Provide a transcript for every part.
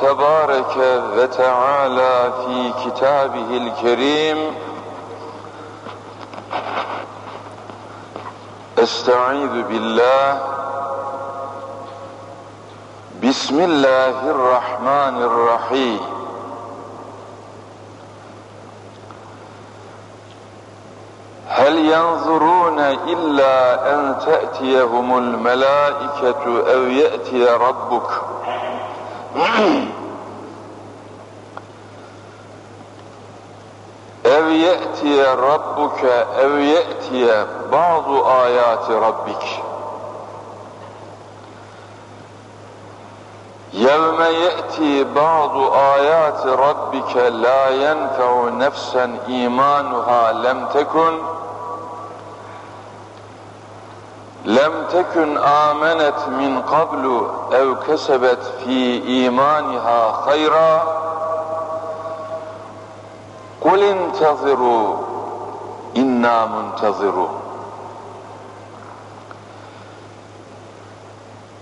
تبارك وتعالى في كتابه الكريم. استعيذ بالله. بسم الله الرحمن الرحيم. هل ينظرون إلا أن تأتيهم الملائكة أو يأتي ربك؟ ev ye'tiye rabbuke ev ye'tiye bazı ayati rabbik. Yevme ye'ti bazı ayati rabbike la yenfe'u nefsen imanuha lem tekun. Lem tekun amenet min kablu ev kesebet fi imaniha hayra. قل انتظروا إنا منتظرون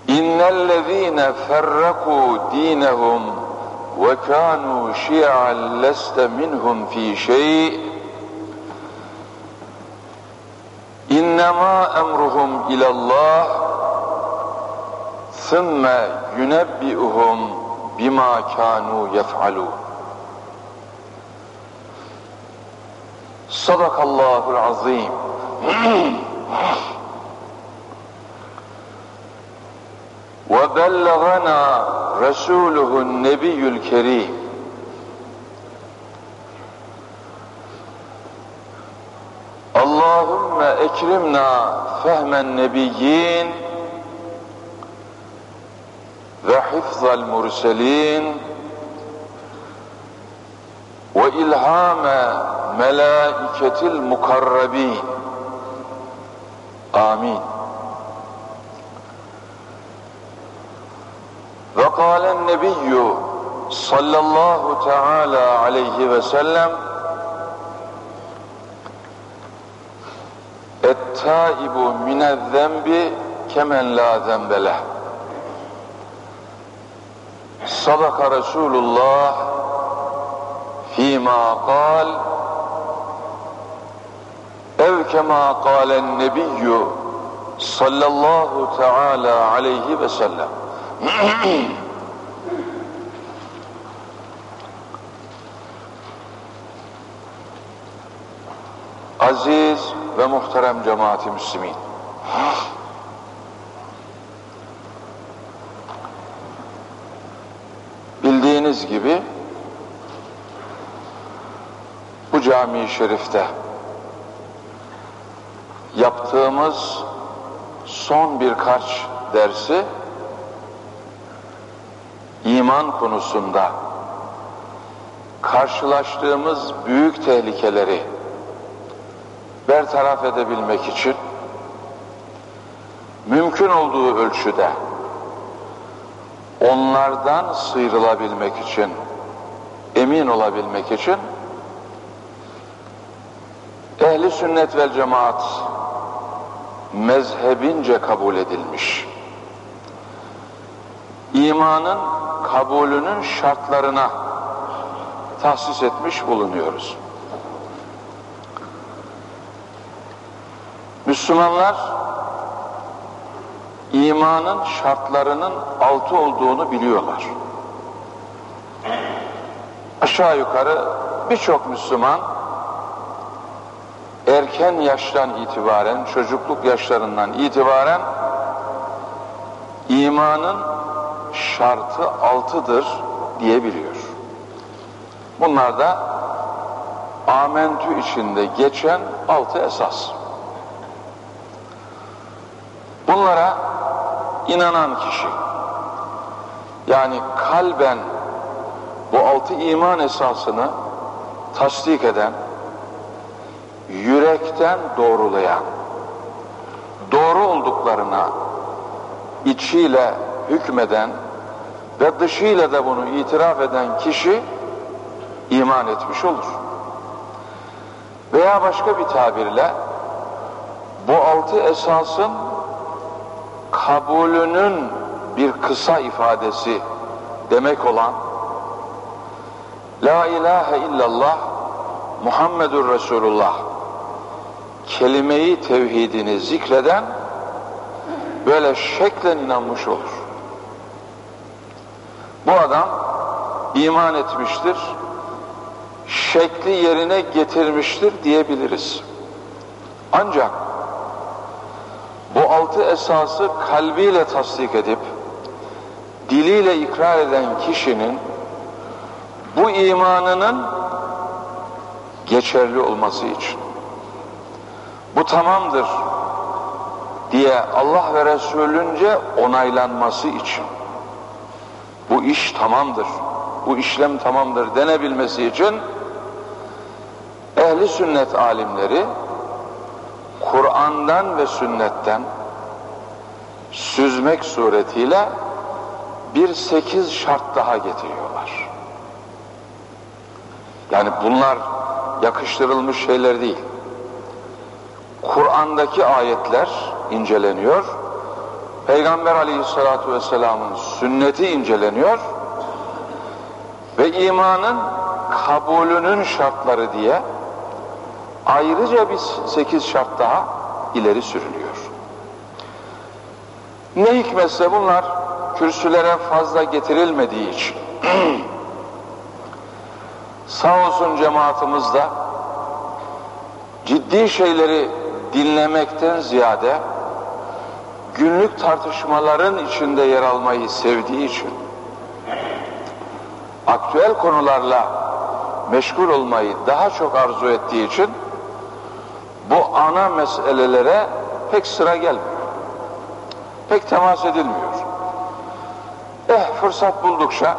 إن الذين فرقوا دينهم وكانوا شيعا لست منهم في شيء إنما أمرهم إلى الله ثم ينبئهم بما كانوا يفعلون صدق الله العظيم. وبلغنا رسوله النبي الكريم. اللهم اكرمنا فهم النبيين وحفظ المرسلين وإلهام melaiketil mukarrabi amin. Ve kâlen nebiyyü sallallahu teala aleyhi ve sellem ettaibu minezzembi kemen la zembeleh sadaka Resulullah fîmâ kâl كما قال النبي صلى الله تعالى عليه وسلم Aziz ve muhterem cemaati müslimin. Bildiğiniz gibi bu cami-i şerifte yaptığımız son birkaç dersi iman konusunda karşılaştığımız büyük tehlikeleri bertaraf edebilmek için mümkün olduğu ölçüde onlardan sıyrılabilmek için emin olabilmek için ehli sünnet vel cemaat mezhebince kabul edilmiş imanın kabulünün şartlarına tahsis etmiş bulunuyoruz. Müslümanlar imanın şartlarının altı olduğunu biliyorlar. Aşağı yukarı birçok Müslüman erken yaştan itibaren, çocukluk yaşlarından itibaren imanın şartı altıdır diyebiliyor. Bunlar da amentü içinde geçen altı esas. Bunlara inanan kişi yani kalben bu altı iman esasını tasdik eden, yürekten doğrulayan, doğru olduklarına içiyle hükmeden ve dışıyla da bunu itiraf eden kişi iman etmiş olur. Veya başka bir tabirle bu altı esasın kabulünün bir kısa ifadesi demek olan La ilahe illallah Muhammedur Resulullah kelimeyi tevhidini zikreden böyle şeklen inanmış olur. Bu adam iman etmiştir, şekli yerine getirmiştir diyebiliriz. Ancak bu altı esası kalbiyle tasdik edip diliyle ikrar eden kişinin bu imanının geçerli olması için bu tamamdır diye Allah ve Resulünce onaylanması için bu iş tamamdır, bu işlem tamamdır denebilmesi için ehli sünnet alimleri Kur'an'dan ve sünnetten süzmek suretiyle bir sekiz şart daha getiriyorlar. Yani bunlar yakıştırılmış şeyler değil. Kur'an'daki ayetler inceleniyor. Peygamber aleyhissalatu vesselamın sünneti inceleniyor. Ve imanın kabulünün şartları diye ayrıca bir sekiz şart daha ileri sürülüyor. Ne hikmetse bunlar kürsülere fazla getirilmediği için sağ olsun cemaatimiz de ciddi şeyleri dinlemekten ziyade günlük tartışmaların içinde yer almayı sevdiği için aktüel konularla meşgul olmayı daha çok arzu ettiği için bu ana meselelere pek sıra gelmiyor. Pek temas edilmiyor. Eh fırsat buldukça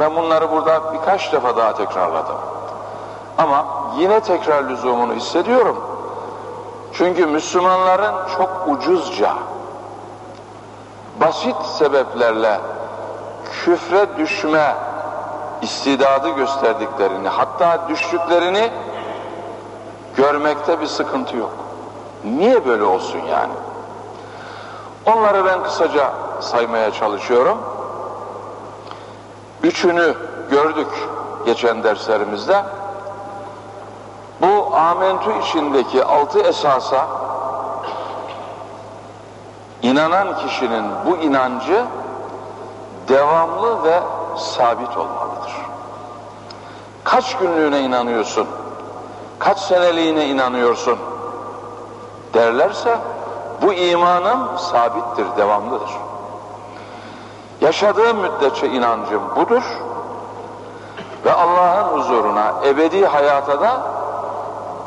ben bunları burada birkaç defa daha tekrarladım. Ama yine tekrar lüzumunu hissediyorum. Çünkü Müslümanların çok ucuzca, basit sebeplerle küfre düşme istidadı gösterdiklerini, hatta düştüklerini görmekte bir sıkıntı yok. Niye böyle olsun yani? Onları ben kısaca saymaya çalışıyorum. Üçünü gördük geçen derslerimizde. Bu amentü içindeki altı esasa inanan kişinin bu inancı devamlı ve sabit olmalıdır. Kaç günlüğüne inanıyorsun? Kaç seneliğine inanıyorsun? Derlerse bu imanım sabittir, devamlıdır. Yaşadığım müddetçe inancım budur ve Allah'ın huzuruna ebedi hayata da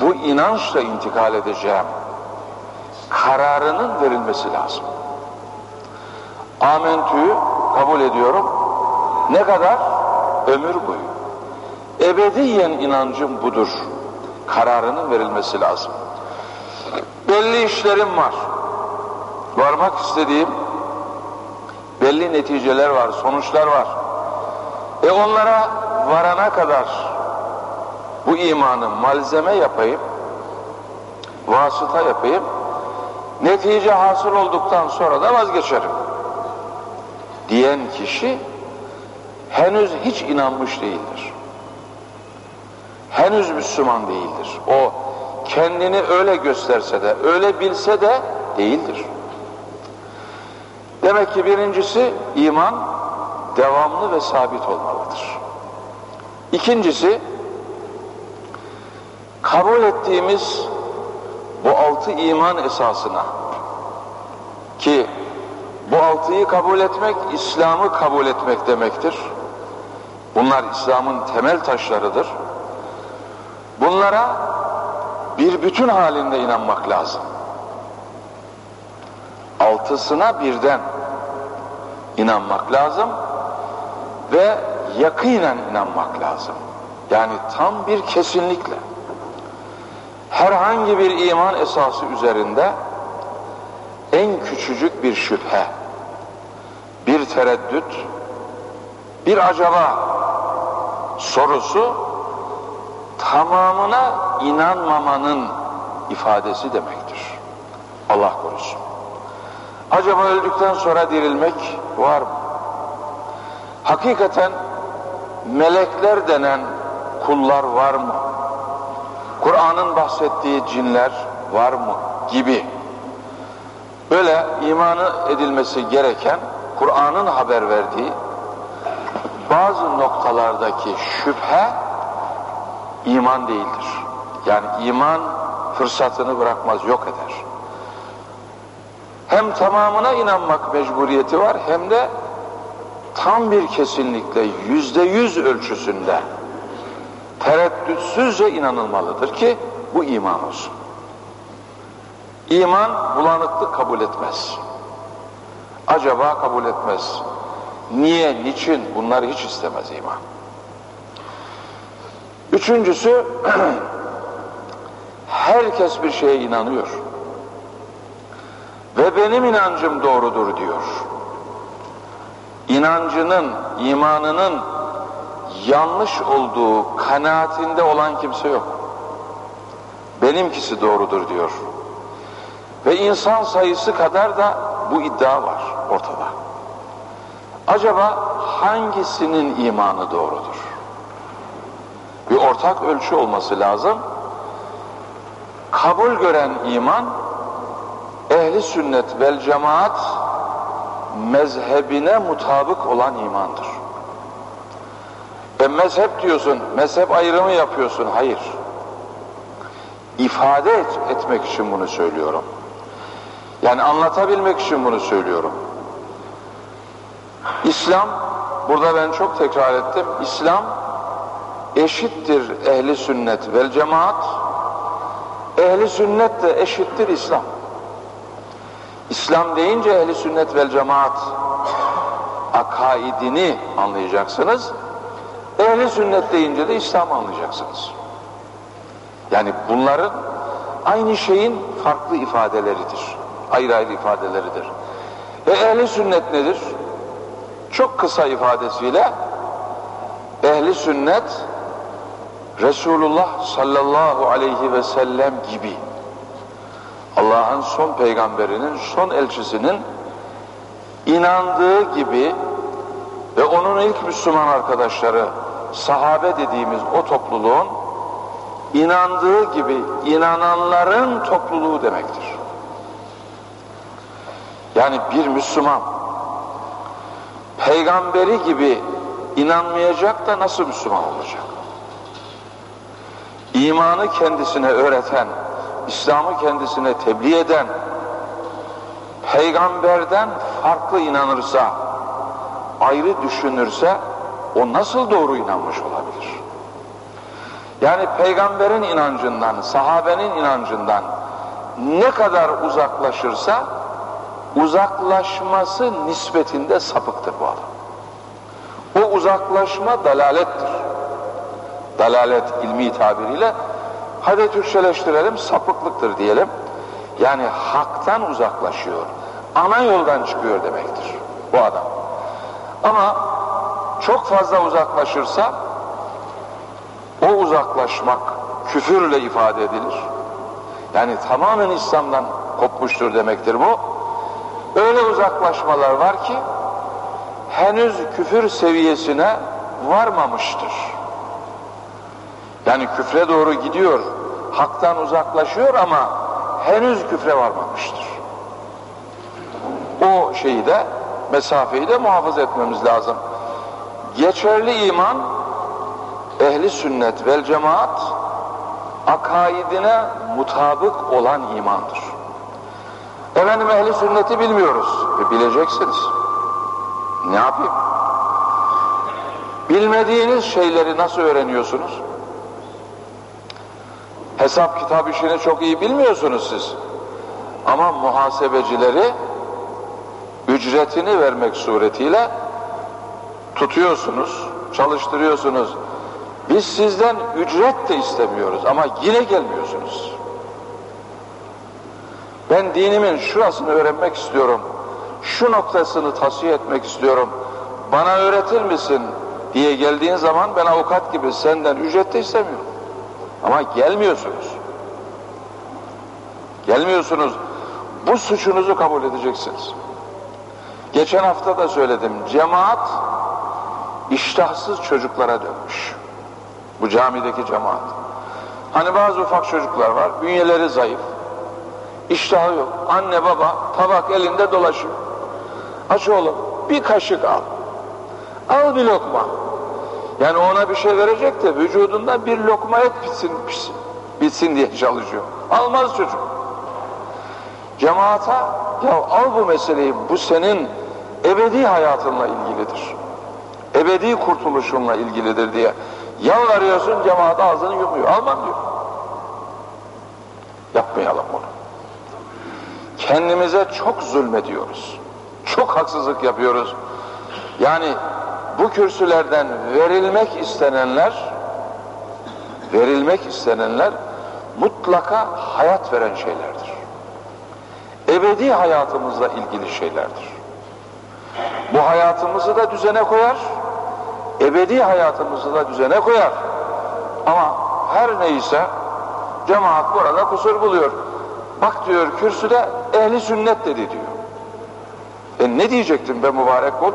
bu inançla intikal edeceğim kararının verilmesi lazım. Amentü'yü kabul ediyorum. Ne kadar? Ömür boyu. Ebediyen inancım budur. Kararının verilmesi lazım. Belli işlerim var. Varmak istediğim belli neticeler var, sonuçlar var. E onlara varana kadar bu imanı malzeme yapayım, vasıta yapayım, netice hasıl olduktan sonra da vazgeçerim. Diyen kişi henüz hiç inanmış değildir. Henüz Müslüman değildir. O kendini öyle gösterse de, öyle bilse de değildir. Demek ki birincisi iman devamlı ve sabit olmalıdır. İkincisi kabul ettiğimiz bu altı iman esasına ki bu altıyı kabul etmek İslam'ı kabul etmek demektir. Bunlar İslam'ın temel taşlarıdır. Bunlara bir bütün halinde inanmak lazım. Altısına birden inanmak lazım ve yakinen inanmak lazım. Yani tam bir kesinlikle. Herhangi bir iman esası üzerinde en küçücük bir şüphe, bir tereddüt, bir acaba sorusu tamamına inanmamanın ifadesi demektir. Allah korusun. Acaba öldükten sonra dirilmek var mı? hakikaten melekler denen kullar var mı? Kur'an'ın bahsettiği cinler var mı? Gibi. Böyle imanı edilmesi gereken Kur'an'ın haber verdiği bazı noktalardaki şüphe iman değildir. Yani iman fırsatını bırakmaz, yok eder. Hem tamamına inanmak mecburiyeti var hem de tam bir kesinlikle yüzde yüz ölçüsünde tereddütsüzce inanılmalıdır ki bu iman olsun. İman bulanıklık kabul etmez. Acaba kabul etmez. Niye, niçin bunları hiç istemez iman. Üçüncüsü herkes bir şeye inanıyor. Ve benim inancım doğrudur diyor. İnancının, imanının yanlış olduğu kanaatinde olan kimse yok. Benimkisi doğrudur diyor. Ve insan sayısı kadar da bu iddia var ortada. Acaba hangisinin imanı doğrudur? Bir ortak ölçü olması lazım. Kabul gören iman ehli sünnet vel cemaat mezhebine mutabık olan imandır. E mezhep diyorsun, mezhep ayrımı yapıyorsun. Hayır. İfade et, etmek için bunu söylüyorum. Yani anlatabilmek için bunu söylüyorum. İslam, burada ben çok tekrar ettim, İslam eşittir ehli sünnet vel cemaat, ehli sünnet de eşittir İslam. İslam deyince ehli sünnet vel cemaat akaidini anlayacaksınız. Ehli sünnet deyince de İslam anlayacaksınız. Yani bunların aynı şeyin farklı ifadeleridir. Ayrı ayrı ifadeleridir. Ve ehli sünnet nedir? Çok kısa ifadesiyle ehli sünnet Resulullah sallallahu aleyhi ve sellem gibi Allah'ın son peygamberinin, son elçisinin inandığı gibi ve onun ilk Müslüman arkadaşları sahabe dediğimiz o topluluğun inandığı gibi inananların topluluğu demektir. Yani bir Müslüman peygamberi gibi inanmayacak da nasıl Müslüman olacak? İmanı kendisine öğreten, İslam'ı kendisine tebliğ eden, peygamberden farklı inanırsa, ayrı düşünürse, o nasıl doğru inanmış olabilir? Yani peygamberin inancından, sahabenin inancından ne kadar uzaklaşırsa, uzaklaşması nispetinde sapıktır bu adam. O uzaklaşma dalalettir. Dalalet ilmi tabiriyle hadi Türkçeleştirelim sapıklıktır diyelim. Yani haktan uzaklaşıyor. Ana yoldan çıkıyor demektir bu adam. Ama çok fazla uzaklaşırsa o uzaklaşmak küfürle ifade edilir. Yani tamamen İslam'dan kopmuştur demektir bu. Öyle uzaklaşmalar var ki henüz küfür seviyesine varmamıştır. Yani küfre doğru gidiyor, haktan uzaklaşıyor ama henüz küfre varmamıştır. O şeyi de, mesafeyi de muhafaza etmemiz lazım. Geçerli iman, ehli sünnet vel cemaat, akaidine mutabık olan imandır. Efendim ehli sünneti bilmiyoruz. E, bileceksiniz. Ne yapayım? Bilmediğiniz şeyleri nasıl öğreniyorsunuz? Hesap kitap işini çok iyi bilmiyorsunuz siz. Ama muhasebecileri ücretini vermek suretiyle tutuyorsunuz, çalıştırıyorsunuz. Biz sizden ücret de istemiyoruz ama yine gelmiyorsunuz. Ben dinimin şurasını öğrenmek istiyorum. Şu noktasını tasfiye etmek istiyorum. Bana öğretir misin diye geldiğin zaman ben avukat gibi senden ücret de istemiyorum. Ama gelmiyorsunuz. Gelmiyorsunuz. Bu suçunuzu kabul edeceksiniz. Geçen hafta da söyledim. Cemaat iştahsız çocuklara dönmüş. Bu camideki cemaat. Hani bazı ufak çocuklar var, bünyeleri zayıf, iştahı yok. Anne baba tabak elinde dolaşıyor. Aç oğlum bir kaşık al. Al bir lokma. Yani ona bir şey verecek de vücudunda bir lokma et bitsin, bitsin, bitsin diye çalışıyor. Almaz çocuk. Cemaata ya al bu meseleyi bu senin ebedi hayatınla ilgilidir. Ebedi kurtuluşunla ilgilidir diye yalvarıyorsun cemaat ağzını yumuyor. Almam diyor. Yapmayalım bunu. Kendimize çok zulmediyoruz. Çok haksızlık yapıyoruz. Yani bu kürsülerden verilmek istenenler verilmek istenenler mutlaka hayat veren şeylerdir. Ebedi hayatımızla ilgili şeylerdir. Bu hayatımızı da düzene koyar, ebedi hayatımızı da düzene koyar. Ama her neyse cemaat burada kusur buluyor. Bak diyor kürsüde ehli sünnet dedi diyor. E ne diyecektim be mübarek kul?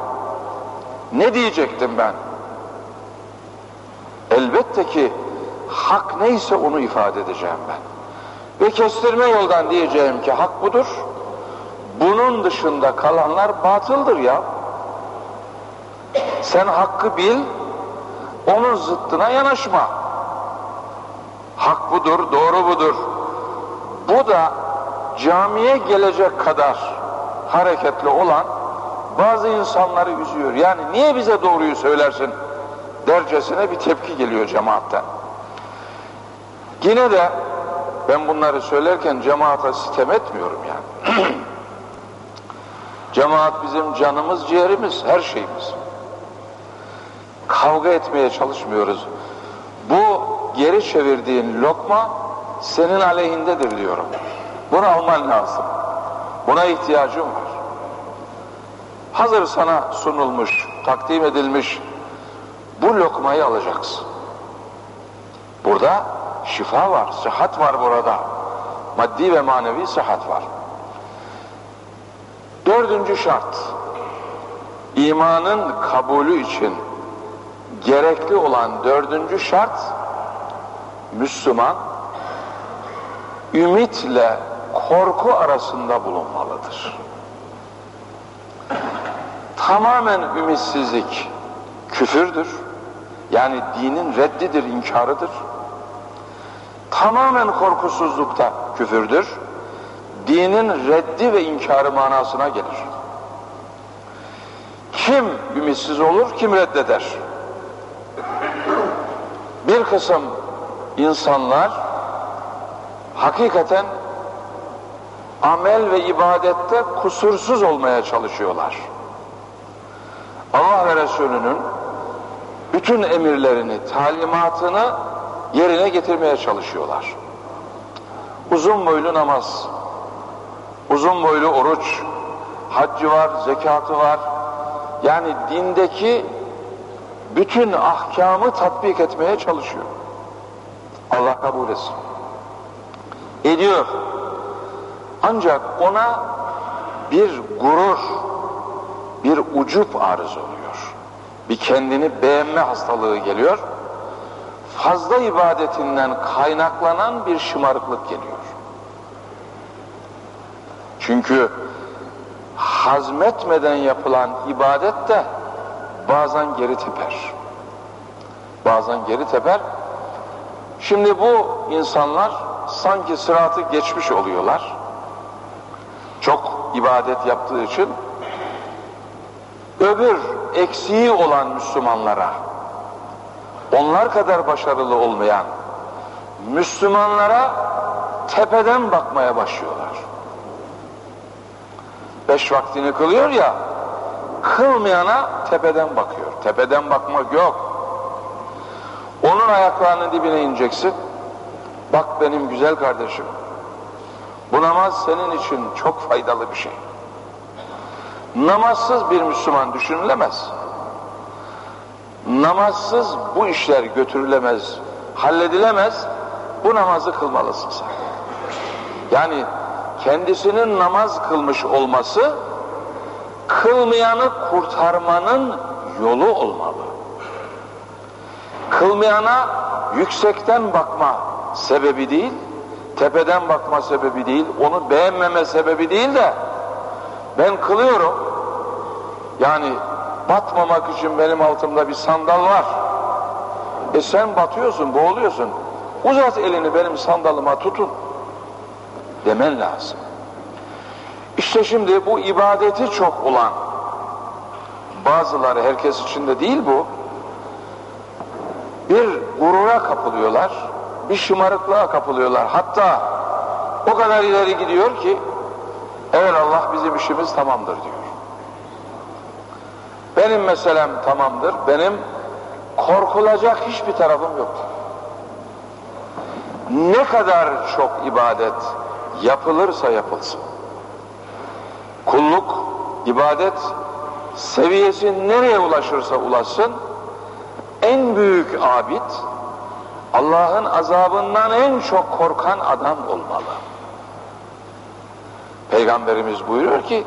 Ne diyecektim ben? Elbette ki hak neyse onu ifade edeceğim ben. Ve kestirme yoldan diyeceğim ki hak budur. Bunun dışında kalanlar batıldır ya. Sen hakkı bil, onun zıttına yanaşma. Hak budur, doğru budur. Bu da camiye gelecek kadar hareketli olan bazı insanları üzüyor. Yani niye bize doğruyu söylersin dercesine bir tepki geliyor cemaatten. Yine de ben bunları söylerken cemaate sitem etmiyorum yani. Cemaat bizim canımız, ciğerimiz, her şeyimiz. Kavga etmeye çalışmıyoruz. Bu geri çevirdiğin lokma senin aleyhindedir diyorum. Bunu alman lazım. Buna ihtiyacım var. Hazır sana sunulmuş, takdim edilmiş bu lokmayı alacaksın. Burada şifa var, sıhhat var burada. Maddi ve manevi sıhhat var. Dördüncü şart, imanın kabulü için gerekli olan dördüncü şart, Müslüman ümitle korku arasında bulunmalıdır. Tamamen ümitsizlik küfürdür. Yani dinin reddidir, inkarıdır. Tamamen korkusuzlukta küfürdür. Dinin reddi ve inkarı manasına gelir. Kim ümitsiz olur, kim reddeder? Bir kısım insanlar hakikaten amel ve ibadette kusursuz olmaya çalışıyorlar. Allah ve Resulünün bütün emirlerini, talimatını yerine getirmeye çalışıyorlar. Uzun boylu namaz, uzun boylu oruç, haccı var, zekatı var. Yani dindeki bütün ahkamı tatbik etmeye çalışıyor. Allah kabul etsin. Ediyor. Ancak ona bir gurur, bir ucup arız oluyor. Bir kendini beğenme hastalığı geliyor. Fazla ibadetinden kaynaklanan bir şımarıklık geliyor. Çünkü hazmetmeden yapılan ibadet de bazen geri teper. Bazen geri teper. Şimdi bu insanlar sanki sıratı geçmiş oluyorlar. Çok ibadet yaptığı için öbür eksiği olan Müslümanlara onlar kadar başarılı olmayan Müslümanlara tepeden bakmaya başlıyorlar. Beş vaktini kılıyor ya kılmayana tepeden bakıyor. Tepeden bakmak yok. Onun ayaklarının dibine ineceksin. Bak benim güzel kardeşim. Bu namaz senin için çok faydalı bir şey. Namazsız bir Müslüman düşünülemez. Namazsız bu işler götürülemez, halledilemez. Bu namazı kılmalısın sen. Yani kendisinin namaz kılmış olması kılmayanı kurtarmanın yolu olmalı. Kılmayana yüksekten bakma sebebi değil, tepeden bakma sebebi değil, onu beğenmeme sebebi değil de ben kılıyorum. Yani batmamak için benim altımda bir sandal var. E sen batıyorsun, boğuluyorsun. Uzat elini benim sandalıma tutun. Demen lazım. İşte şimdi bu ibadeti çok olan bazıları herkes için de değil bu. Bir gurura kapılıyorlar bir şımarıklığa kapılıyorlar. Hatta o kadar ileri gidiyor ki evet Allah bizim işimiz tamamdır diyor. Benim meselem tamamdır benim korkulacak hiçbir tarafım yok. Ne kadar çok ibadet yapılırsa yapılsın kulluk, ibadet seviyesi nereye ulaşırsa ulaşsın en büyük abid Allah'ın azabından en çok korkan adam olmalı. Peygamberimiz buyuruyor ki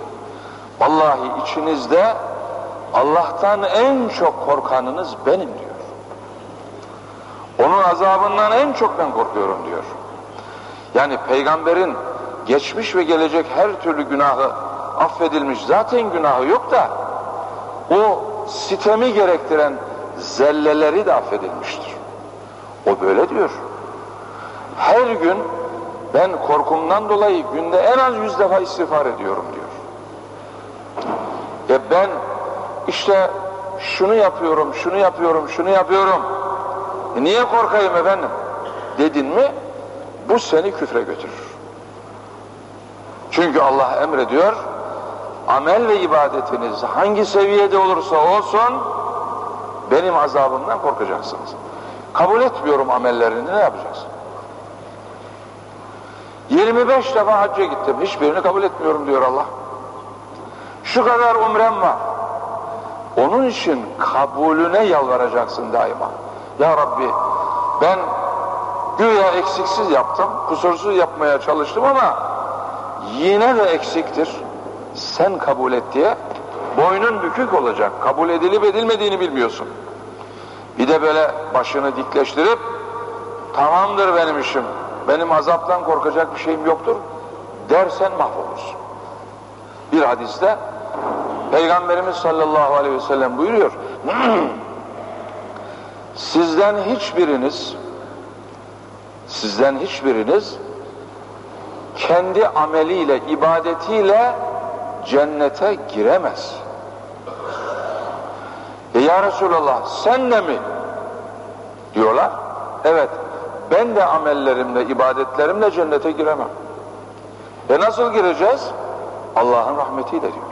vallahi içinizde Allah'tan en çok korkanınız benim diyor. Onun azabından en çok ben korkuyorum diyor. Yani peygamberin geçmiş ve gelecek her türlü günahı affedilmiş. Zaten günahı yok da o sitemi gerektiren zelleleri de affedilmiştir. O böyle diyor. Her gün ben korkumdan dolayı günde en az yüz defa istiğfar ediyorum diyor. E ben işte şunu yapıyorum, şunu yapıyorum, şunu yapıyorum. E niye korkayım efendim? Dedin mi bu seni küfre götürür. Çünkü Allah emrediyor amel ve ibadetiniz hangi seviyede olursa olsun benim azabımdan korkacaksınız. Kabul etmiyorum amellerini ne yapacaksın? 25 defa hacca gittim. Hiçbirini kabul etmiyorum diyor Allah. Şu kadar umrem var. Onun için kabulüne yalvaracaksın daima. Ya Rabbi ben güya eksiksiz yaptım, kusursuz yapmaya çalıştım ama yine de eksiktir sen kabul et diye boynun bükük olacak. Kabul edilip edilmediğini bilmiyorsun. Bir de böyle başını dikleştirip tamamdır benim işim. Benim azaptan korkacak bir şeyim yoktur dersen mahvolursun. Bir hadiste Peygamberimiz sallallahu aleyhi ve sellem buyuruyor. sizden hiçbiriniz sizden hiçbiriniz kendi ameliyle, ibadetiyle cennete giremez. E ya Resulallah sen de mi? Diyorlar. Evet ben de amellerimle, ibadetlerimle cennete giremem. E nasıl gireceğiz? Allah'ın rahmetiyle diyor.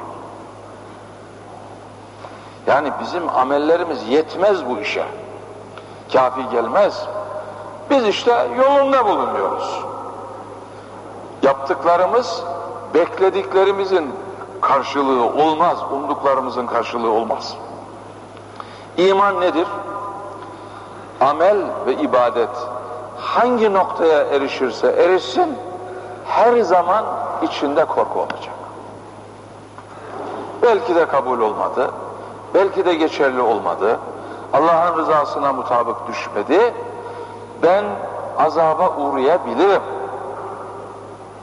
Yani bizim amellerimiz yetmez bu işe. Kafi gelmez. Biz işte yolunda bulunuyoruz. Yaptıklarımız beklediklerimizin karşılığı olmaz, umduklarımızın karşılığı olmaz. İman nedir? Amel ve ibadet hangi noktaya erişirse erişsin her zaman içinde korku olacak. Belki de kabul olmadı, belki de geçerli olmadı, Allah'ın rızasına mutabık düşmedi, ben azaba uğrayabilirim.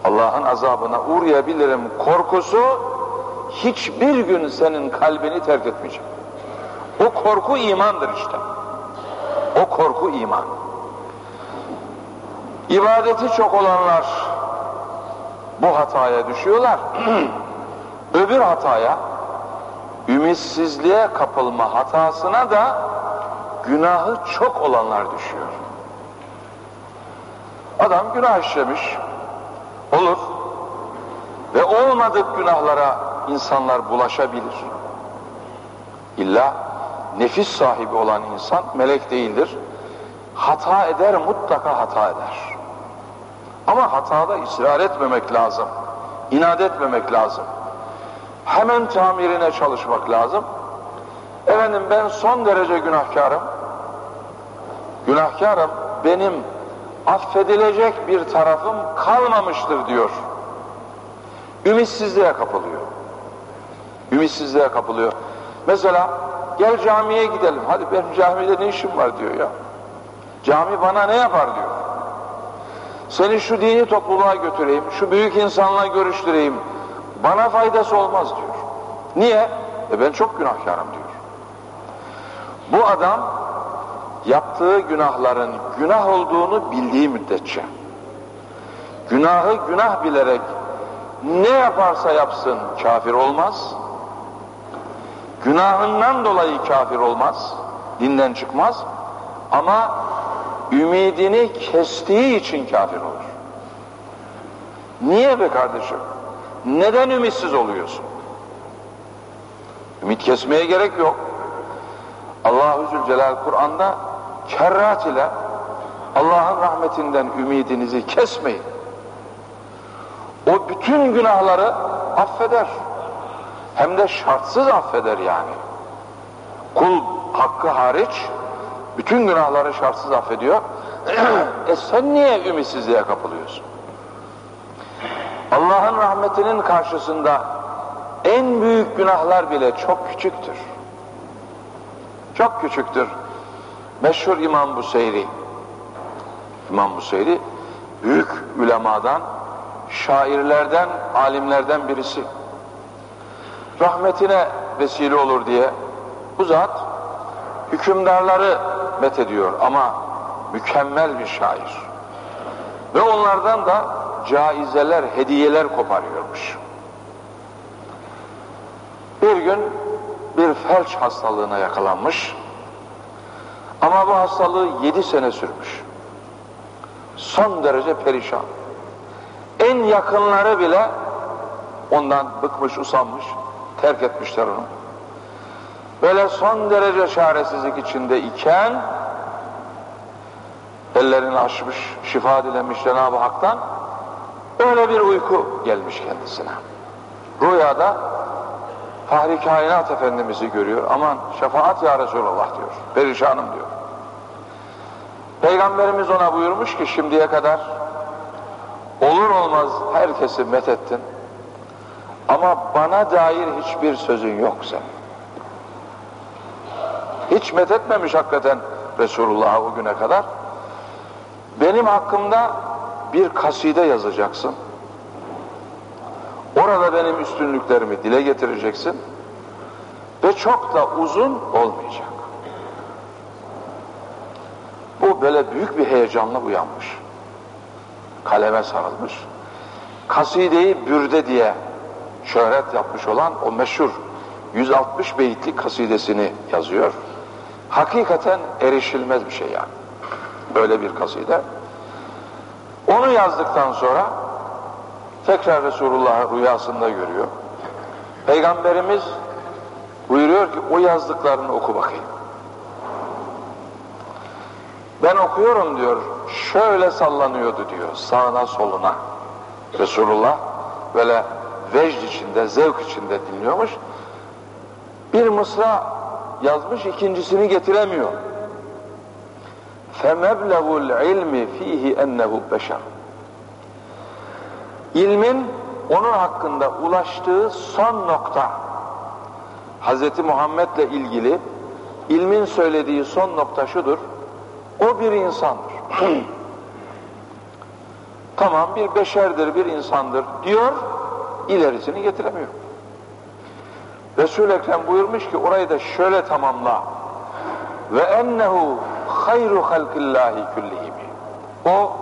Allah'ın azabına uğrayabilirim korkusu hiçbir gün senin kalbini terk etmeyecek. O korku imandır işte. O korku iman. İbadeti çok olanlar bu hataya düşüyorlar. Öbür hataya, ümitsizliğe kapılma hatasına da günahı çok olanlar düşüyor. Adam günah işlemiş, olur ve olmadık günahlara insanlar bulaşabilir. İlla nefis sahibi olan insan melek değildir. Hata eder, mutlaka hata eder. Ama hatada ısrar etmemek lazım. İnat etmemek lazım. Hemen tamirine çalışmak lazım. Efendim ben son derece günahkarım. Günahkarım benim affedilecek bir tarafım kalmamıştır diyor. Ümitsizliğe kapılıyor. Ümitsizliğe kapılıyor. Mesela gel camiye gidelim. Hadi benim camide ne işim var diyor ya. Cami bana ne yapar diyor. Seni şu dini topluluğa götüreyim, şu büyük insanla görüştüreyim. Bana faydası olmaz diyor. Niye? E ben çok günahkarım diyor. Bu adam yaptığı günahların günah olduğunu bildiği müddetçe günahı günah bilerek ne yaparsa yapsın kafir olmaz. Günahından dolayı kafir olmaz, dinden çıkmaz ama ümidini kestiği için kafir olur. Niye be kardeşim? Neden ümitsiz oluyorsun? Ümit kesmeye gerek yok. Allahu Zülcelal Kur'an'da kerrat ile Allah'ın rahmetinden ümidinizi kesmeyin. O bütün günahları affeder. Hem de şartsız affeder yani. Kul hakkı hariç bütün günahları şartsız affediyor. e sen niye ümitsizliğe kapılıyorsun? Allah'ın rahmetinin karşısında en büyük günahlar bile çok küçüktür. Çok küçüktür. Meşhur İmam Buseyri. İmam Buseyri büyük ulemadan, şairlerden, alimlerden birisi. Rahmetine vesile olur diye bu zat hükümdarları met ediyor ama mükemmel bir şair. Ve onlardan da caizeler, hediyeler koparıyormuş. Bir gün bir felç hastalığına yakalanmış. Ama bu hastalığı yedi sene sürmüş. Son derece perişan. En yakınları bile ondan bıkmış, usanmış, terk etmişler onu. Böyle son derece çaresizlik içinde iken ellerini açmış, şifa dilemiş Cenab-ı Hak'tan öyle bir uyku gelmiş kendisine. Rüyada Fahri Kainat Efendimiz'i görüyor. Aman şefaat ya Resulallah diyor. Perişanım diyor. Peygamberimiz ona buyurmuş ki şimdiye kadar olur olmaz herkesi methettin. Ama bana dair hiçbir sözün yok sen. Hiç methetmemiş hakikaten Resulullah'a o güne kadar. Benim hakkımda bir kaside yazacaksın. Orada benim üstünlüklerimi dile getireceksin. Ve çok da uzun olmayacak. Bu böyle büyük bir heyecanla uyanmış. Kaleme sarılmış. Kasideyi Bürde diye şöhret yapmış olan o meşhur 160 beyitlik kasidesini yazıyor. Hakikaten erişilmez bir şey yani. Böyle bir kaside. Onu yazdıktan sonra tekrar Resulullah'ı rüyasında görüyor. Peygamberimiz buyuruyor ki o yazdıklarını oku bakayım. Ben okuyorum diyor, şöyle sallanıyordu diyor, sağına soluna. Resulullah böyle vecd içinde, zevk içinde dinliyormuş. Bir mısra yazmış, ikincisini getiremiyor. فَمَبْلَغُ الْعِلْمِ ف۪يهِ اَنَّهُ beşer. İlmin onun hakkında ulaştığı son nokta, Hz. Muhammed'le ilgili ilmin söylediği son nokta şudur, o bir insandır. tamam bir beşerdir, bir insandır diyor, ilerisini getiremiyor. Resul-i Ekrem buyurmuş ki orayı da şöyle tamamla. Ve ennehu hayru halkillahi küllihim. O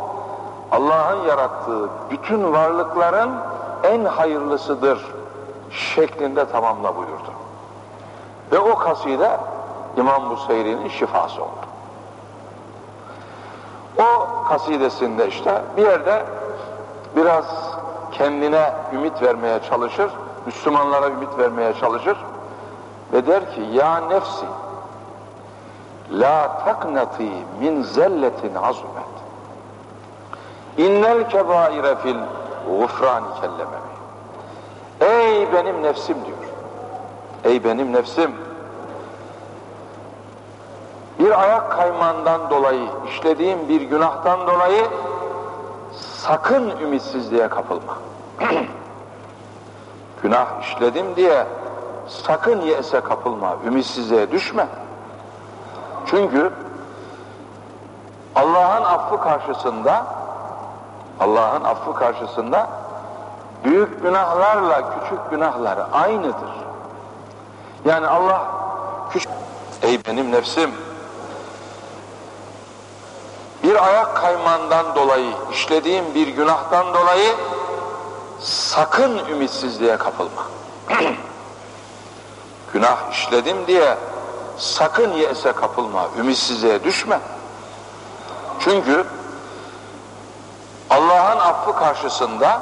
Allah'ın yarattığı bütün varlıkların en hayırlısıdır şeklinde tamamla buyurdu. Ve o kaside İmam Buseyri'nin şifası oldu. O kasidesinde işte bir yerde biraz kendine ümit vermeye çalışır, Müslümanlara ümit vermeye çalışır ve der ki ya nefsi la taknati min zelletin azumet innel kebaire fil gufrani kellememi ey benim nefsim diyor. Ey benim nefsim. Bir ayak kaymağından dolayı işlediğim bir günahtan dolayı sakın ümitsizliğe kapılma günah işledim diye sakın yese kapılma, ümitsizliğe düşme. Çünkü Allah'ın affı karşısında Allah'ın affı karşısında büyük günahlarla küçük günahlar aynıdır. Yani Allah küçük ey benim nefsim bir ayak kaymandan dolayı işlediğim bir günahtan dolayı sakın ümitsizliğe kapılma. Günah işledim diye sakın yese kapılma, ümitsizliğe düşme. Çünkü Allah'ın affı karşısında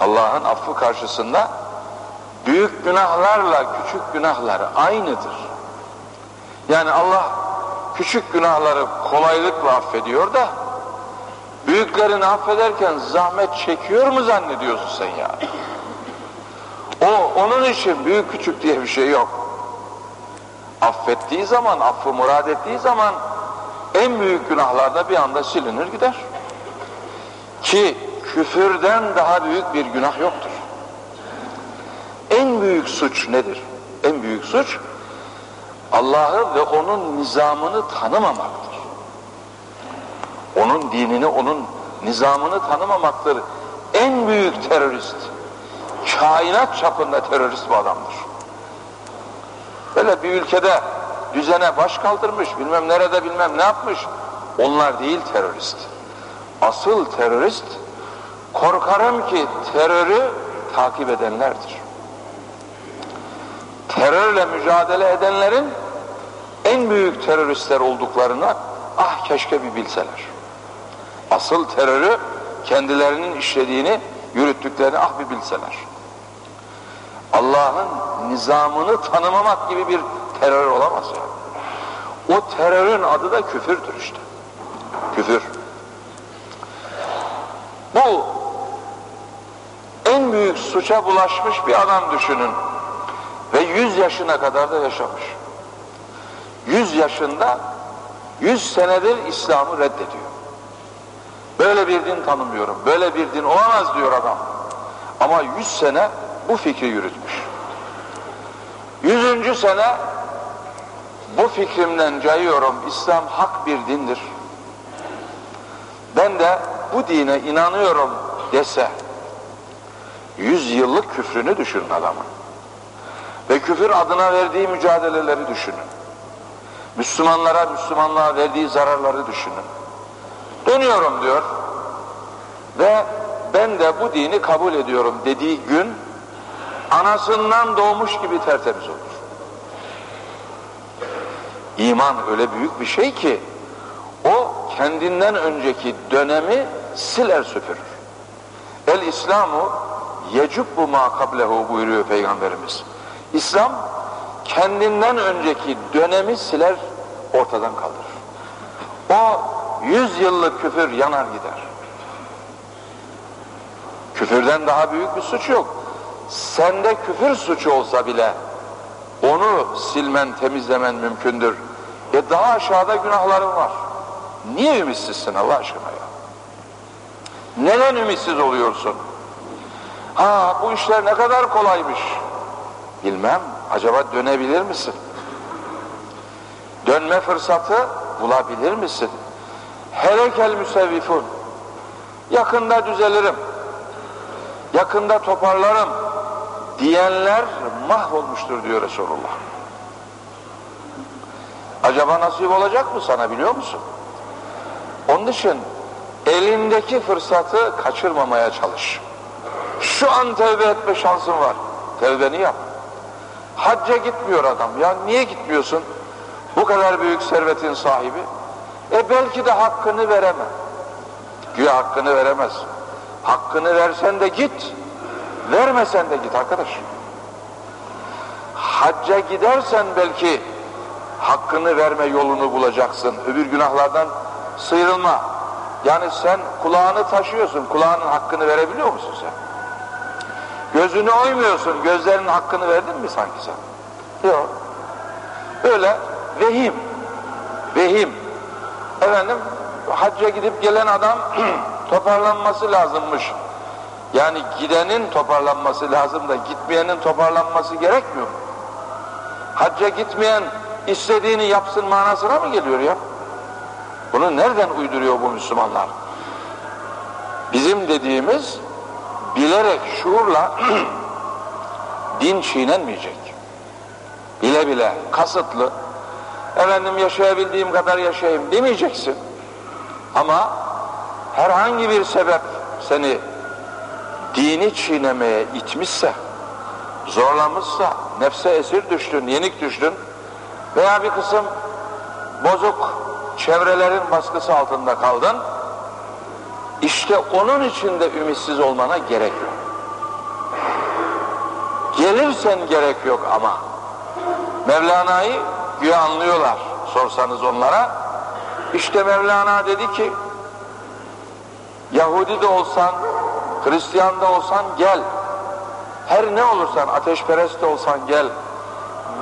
Allah'ın affı karşısında büyük günahlarla küçük günahlar aynıdır. Yani Allah küçük günahları kolaylıkla affediyor da büyüklerini affederken zahmet çekiyor mu zannediyorsun sen ya? O onun için büyük küçük diye bir şey yok. Affettiği zaman, affı murad ettiği zaman en büyük günahlarda bir anda silinir gider. Ki küfürden daha büyük bir günah yoktur. En büyük suç nedir? En büyük suç Allah'ı ve onun nizamını tanımamaktır. Onun dinini, onun nizamını tanımamaktır. En büyük terörist, kainat çapında terörist bu adamdır. Böyle bir ülkede düzene baş kaldırmış, bilmem nerede bilmem ne yapmış. Onlar değil terörist. Asıl terörist, korkarım ki terörü takip edenlerdir. Terörle mücadele edenlerin en büyük teröristler olduklarını ah keşke bir bilseler. Asıl terörü kendilerinin işlediğini, yürüttüklerini ah bir bilseler. Allah'ın nizamını tanımamak gibi bir terör olamaz ya. Yani. O terörün adı da küfürdür işte. Küfür. Bu en büyük suça bulaşmış bir adam düşünün. Ve yüz yaşına kadar da yaşamış. Yüz yaşında yüz senedir İslam'ı reddediyor. Böyle bir din tanımıyorum, böyle bir din olamaz diyor adam. Ama yüz sene bu fikri yürütmüş. Yüzüncü sene bu fikrimden cayıyorum, İslam hak bir dindir. Ben de bu dine inanıyorum dese, yüz yıllık küfrünü düşünün adamın. Ve küfür adına verdiği mücadeleleri düşünün. Müslümanlara, Müslümanlığa verdiği zararları düşünün. Dönüyorum diyor. Ve ben de bu dini kabul ediyorum dediği gün anasından doğmuş gibi tertemiz olur. İman öyle büyük bir şey ki o kendinden önceki dönemi siler süpürür. El İslamu yecubbu ma kablehu buyuruyor Peygamberimiz. İslam kendinden önceki dönemi siler ortadan kaldırır. O yüz yıllık küfür yanar gider. Küfürden daha büyük bir suç yok. Sende küfür suçu olsa bile onu silmen, temizlemen mümkündür. E daha aşağıda günahların var. Niye ümitsizsin Allah aşkına ya? Neden ümitsiz oluyorsun? Ha bu işler ne kadar kolaymış. Bilmem. Acaba dönebilir misin? Dönme fırsatı bulabilir misin? Helekel müsevvifun. Yakında düzelirim. Yakında toparlarım diyenler mahvolmuştur diyor Resulullah. Acaba nasip olacak mı sana biliyor musun? Onun için elindeki fırsatı kaçırmamaya çalış. Şu an tevbe etme şansın var. Tevbeni yap. Hacca gitmiyor adam. Ya niye gitmiyorsun? Bu kadar büyük servetin sahibi. E belki de hakkını veremem. Güya hakkını veremez. Hakkını versen de git. Vermesen de git arkadaş. Hacca gidersen belki hakkını verme yolunu bulacaksın. Öbür günahlardan sıyrılma. Yani sen kulağını taşıyorsun. Kulağının hakkını verebiliyor musun sen? Gözünü oymuyorsun. Gözlerinin hakkını verdin mi sanki sen? Yok. Böyle vehim. Vehim. Efendim hacca gidip gelen adam toparlanması lazımmış. Yani gidenin toparlanması lazım da gitmeyenin toparlanması gerekmiyor mu? Hacca gitmeyen istediğini yapsın manasına mı geliyor ya? Bunu nereden uyduruyor bu Müslümanlar? Bizim dediğimiz bilerek, şuurla din çiğnenmeyecek. Bile bile, kasıtlı, efendim yaşayabildiğim kadar yaşayayım demeyeceksin. Ama herhangi bir sebep seni dini çiğnemeye itmişse, zorlamışsa, nefse esir düştün, yenik düştün veya bir kısım bozuk çevrelerin baskısı altında kaldın, işte onun için de ümitsiz olmana gerek yok. Gelirsen gerek yok ama. Mevlana'yı güya anlıyorlar sorsanız onlara. İşte Mevlana dedi ki Yahudi de olsan, Hristiyan da olsan gel. Her ne olursan, ateşperest de olsan gel.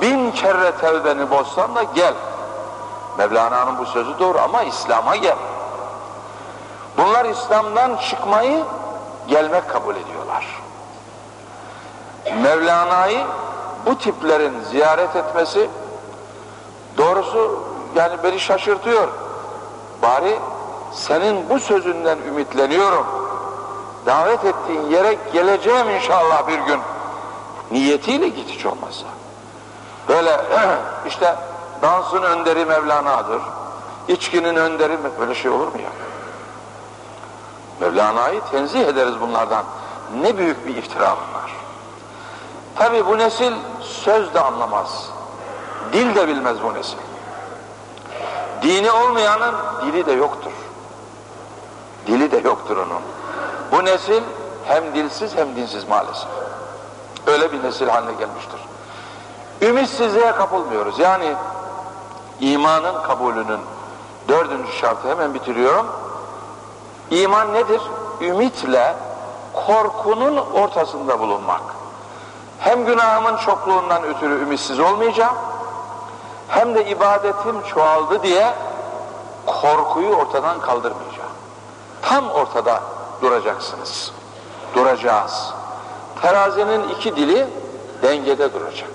Bin kere tevbeni bozsan da gel. Mevlana'nın bu sözü doğru ama İslam'a gel. Bunlar İslam'dan çıkmayı gelmek kabul ediyorlar. Mevlana'yı bu tiplerin ziyaret etmesi doğrusu yani beni şaşırtıyor. Bari senin bu sözünden ümitleniyorum. Davet ettiğin yere geleceğim inşallah bir gün. Niyetiyle git olmazsa. Böyle işte dansın önderi Mevlana'dır. İçkinin önderi böyle şey olur mu ya? Mevlana'yı tenzih ederiz bunlardan. Ne büyük bir iftira bunlar. Tabi bu nesil söz de anlamaz. Dil de bilmez bu nesil. Dini olmayanın dili de yoktur. Dili de yoktur onun. Bu nesil hem dilsiz hem dinsiz maalesef. Öyle bir nesil haline gelmiştir. Ümitsizliğe kapılmıyoruz. Yani imanın kabulünün dördüncü şartı hemen bitiriyorum. İman nedir? Ümitle korkunun ortasında bulunmak. Hem günahımın çokluğundan ötürü ümitsiz olmayacağım, hem de ibadetim çoğaldı diye korkuyu ortadan kaldırmayacağım. Tam ortada duracaksınız. Duracağız. Terazinin iki dili dengede duracak.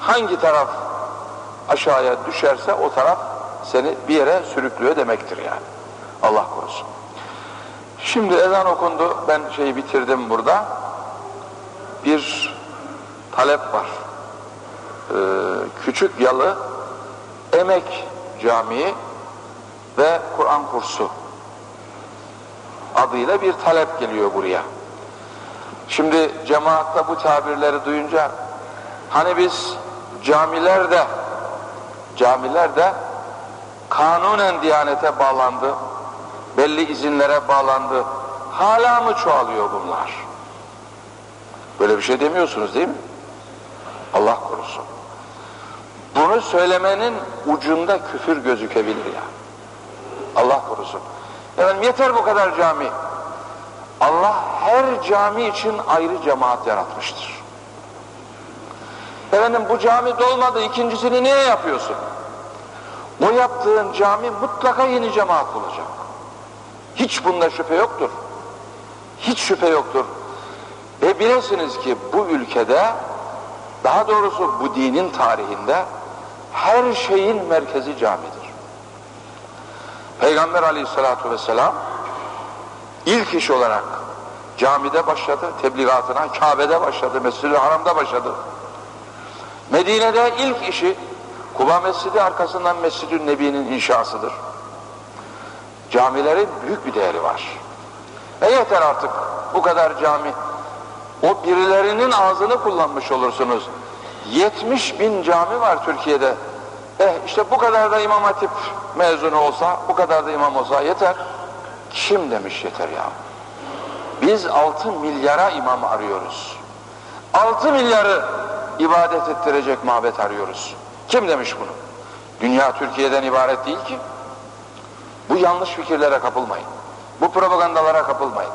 Hangi taraf aşağıya düşerse o taraf seni bir yere sürüklüyor demektir yani. Allah korusun. Şimdi ezan okundu. Ben şeyi bitirdim burada. Bir talep var. Ee, Küçük Yalı Emek Camii ve Kur'an kursu adıyla bir talep geliyor buraya. Şimdi cemaatta bu tabirleri duyunca hani biz camilerde camilerde kanunen diyanete bağlandı, belli izinlere bağlandı. Hala mı çoğalıyor bunlar? Böyle bir şey demiyorsunuz değil mi? Allah korusun. Bunu söylemenin ucunda küfür gözükebilir ya. Allah korusun. Efendim yeter bu kadar cami. Allah her cami için ayrı cemaat yaratmıştır. Efendim bu cami dolmadı ikincisini niye yapıyorsun? O yaptığın cami mutlaka yeni cemaat bulacak. Hiç bunda şüphe yoktur. Hiç şüphe yoktur. Ve bilesiniz ki bu ülkede daha doğrusu bu dinin tarihinde her şeyin merkezi camidir. Peygamber aleyhissalatu vesselam ilk iş olarak camide başladı, tebliğatına, Kabe'de başladı, Mescid-i Haram'da başladı. Medine'de ilk işi Kuba Mescidi arkasından Mescid-i Nebi'nin inşasıdır. Camilerin büyük bir değeri var. E yeter artık bu kadar cami. O birilerinin ağzını kullanmış olursunuz. 70 bin cami var Türkiye'de. Eh işte bu kadar da İmam Hatip mezunu olsa, bu kadar da imam olsa yeter. Kim demiş yeter ya? Biz 6 milyara imam arıyoruz. 6 milyarı ibadet ettirecek mabet arıyoruz. Kim demiş bunu? Dünya Türkiye'den ibaret değil ki. Bu yanlış fikirlere kapılmayın. Bu propagandalara kapılmayın.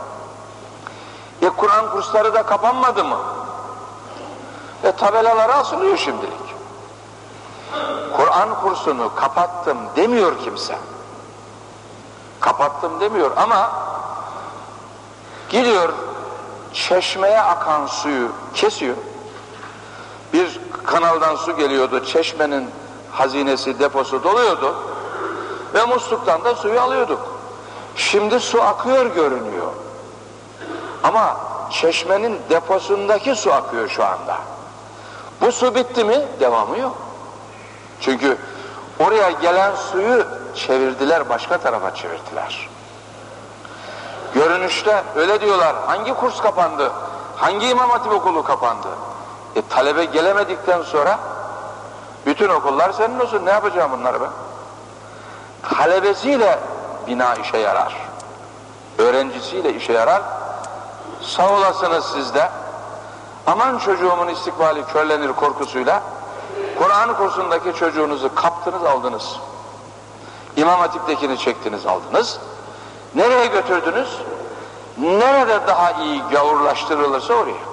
E Kur'an kursları da kapanmadı mı? E tabelalara asılıyor şimdilik. Kur'an kursunu kapattım demiyor kimse. Kapattım demiyor ama gidiyor çeşmeye akan suyu kesiyor. Bir kanaldan su geliyordu, çeşmenin hazinesi, deposu doluyordu ve musluktan da suyu alıyorduk. Şimdi su akıyor görünüyor. Ama çeşmenin deposundaki su akıyor şu anda. Bu su bitti mi devamı yok. Çünkü oraya gelen suyu çevirdiler, başka tarafa çevirdiler. Görünüşte öyle diyorlar. Hangi kurs kapandı? Hangi imam hatip okulu kapandı? E talebe gelemedikten sonra bütün okullar senin olsun. Ne yapacağım bunları ben? Talebesiyle bina işe yarar. Öğrencisiyle işe yarar. Sağ olasınız siz de. Aman çocuğumun istikbali körlenir korkusuyla Kur'an kursundaki çocuğunuzu kaptınız aldınız. İmam Hatip'tekini çektiniz aldınız. Nereye götürdünüz? Nerede daha iyi gavurlaştırılırsa oraya.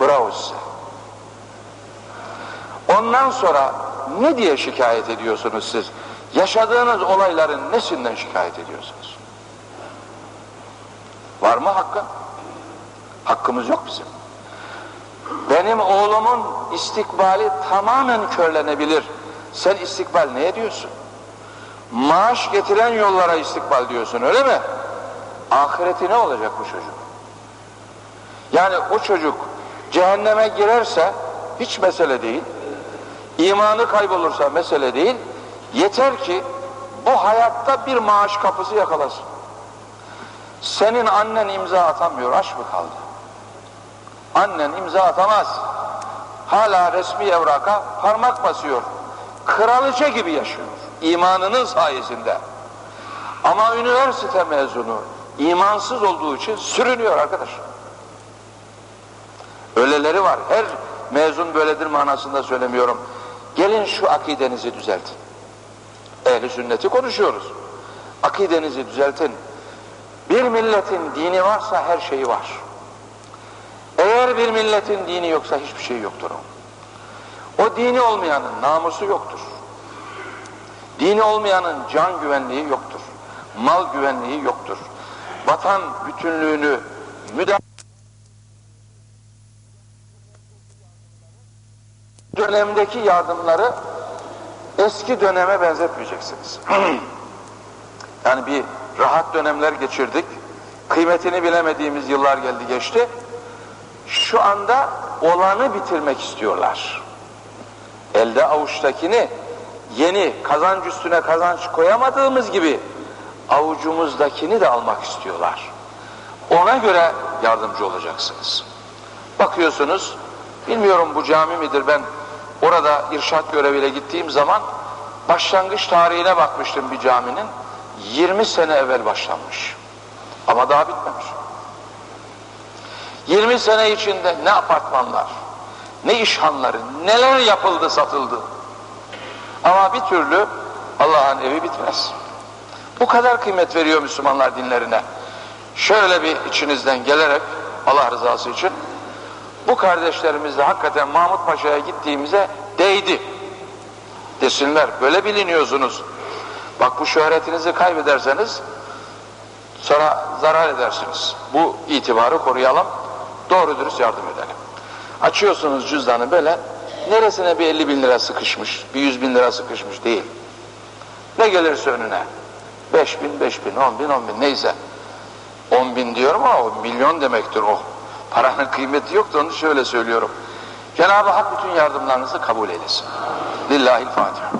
Bravo size. Ondan sonra ne diye şikayet ediyorsunuz siz? Yaşadığınız olayların nesinden şikayet ediyorsunuz? Var mı hakkı? Hakkımız yok bizim. Benim oğlumun istikbali tamamen körlenebilir. Sen istikbal ne ediyorsun? Maaş getiren yollara istikbal diyorsun öyle mi? Ahireti ne olacak bu çocuk? Yani o çocuk cehenneme girerse hiç mesele değil. İmanı kaybolursa mesele değil. Yeter ki bu hayatta bir maaş kapısı yakalasın. Senin annen imza atamıyor, aç mı kaldı? Annen imza atamaz. Hala resmi evraka parmak basıyor. Kraliçe gibi yaşıyor. İmanının sayesinde. Ama üniversite mezunu imansız olduğu için sürünüyor arkadaş. Öyleleri var. Her mezun böyledir manasında söylemiyorum. Gelin şu akidenizi düzeltin. Ehli sünneti konuşuyoruz. Akidenizi düzeltin. Bir milletin dini varsa her şeyi var. Eğer bir milletin dini yoksa hiçbir şey yoktur o. O dini olmayanın namusu yoktur. Dini olmayanın can güvenliği yoktur. Mal güvenliği yoktur. Vatan bütünlüğünü müdahale dönemdeki yardımları eski döneme benzetmeyeceksiniz. yani bir rahat dönemler geçirdik. Kıymetini bilemediğimiz yıllar geldi geçti. Şu anda olanı bitirmek istiyorlar. Elde avuçtakini yeni kazanç üstüne kazanç koyamadığımız gibi avucumuzdakini de almak istiyorlar. Ona göre yardımcı olacaksınız. Bakıyorsunuz, bilmiyorum bu cami midir ben orada irşat göreviyle gittiğim zaman başlangıç tarihine bakmıştım bir caminin. 20 sene evvel başlanmış. Ama daha bitmemiş. 20 sene içinde ne apartmanlar, ne işhanları, neler yapıldı satıldı. Ama bir türlü Allah'ın evi bitmez. Bu kadar kıymet veriyor Müslümanlar dinlerine. Şöyle bir içinizden gelerek Allah rızası için bu kardeşlerimizle hakikaten Mahmut Paşa'ya gittiğimize değdi. Desinler böyle biliniyorsunuz. Bak bu şöhretinizi kaybederseniz sonra zarar edersiniz. Bu itibarı koruyalım. Doğru dürüst yardım edelim. Açıyorsunuz cüzdanı böyle neresine bir 50 bin lira sıkışmış, bir 100 bin lira sıkışmış değil. Ne gelirse önüne. 5 bin, 5 bin, 10 bin, 10 bin neyse. 10 bin diyorum ama o milyon demektir o. Paranın kıymeti yok da onu şöyle söylüyorum. Cenab-ı Hak bütün yardımlarınızı kabul eylesin. Lillahil Fatiha.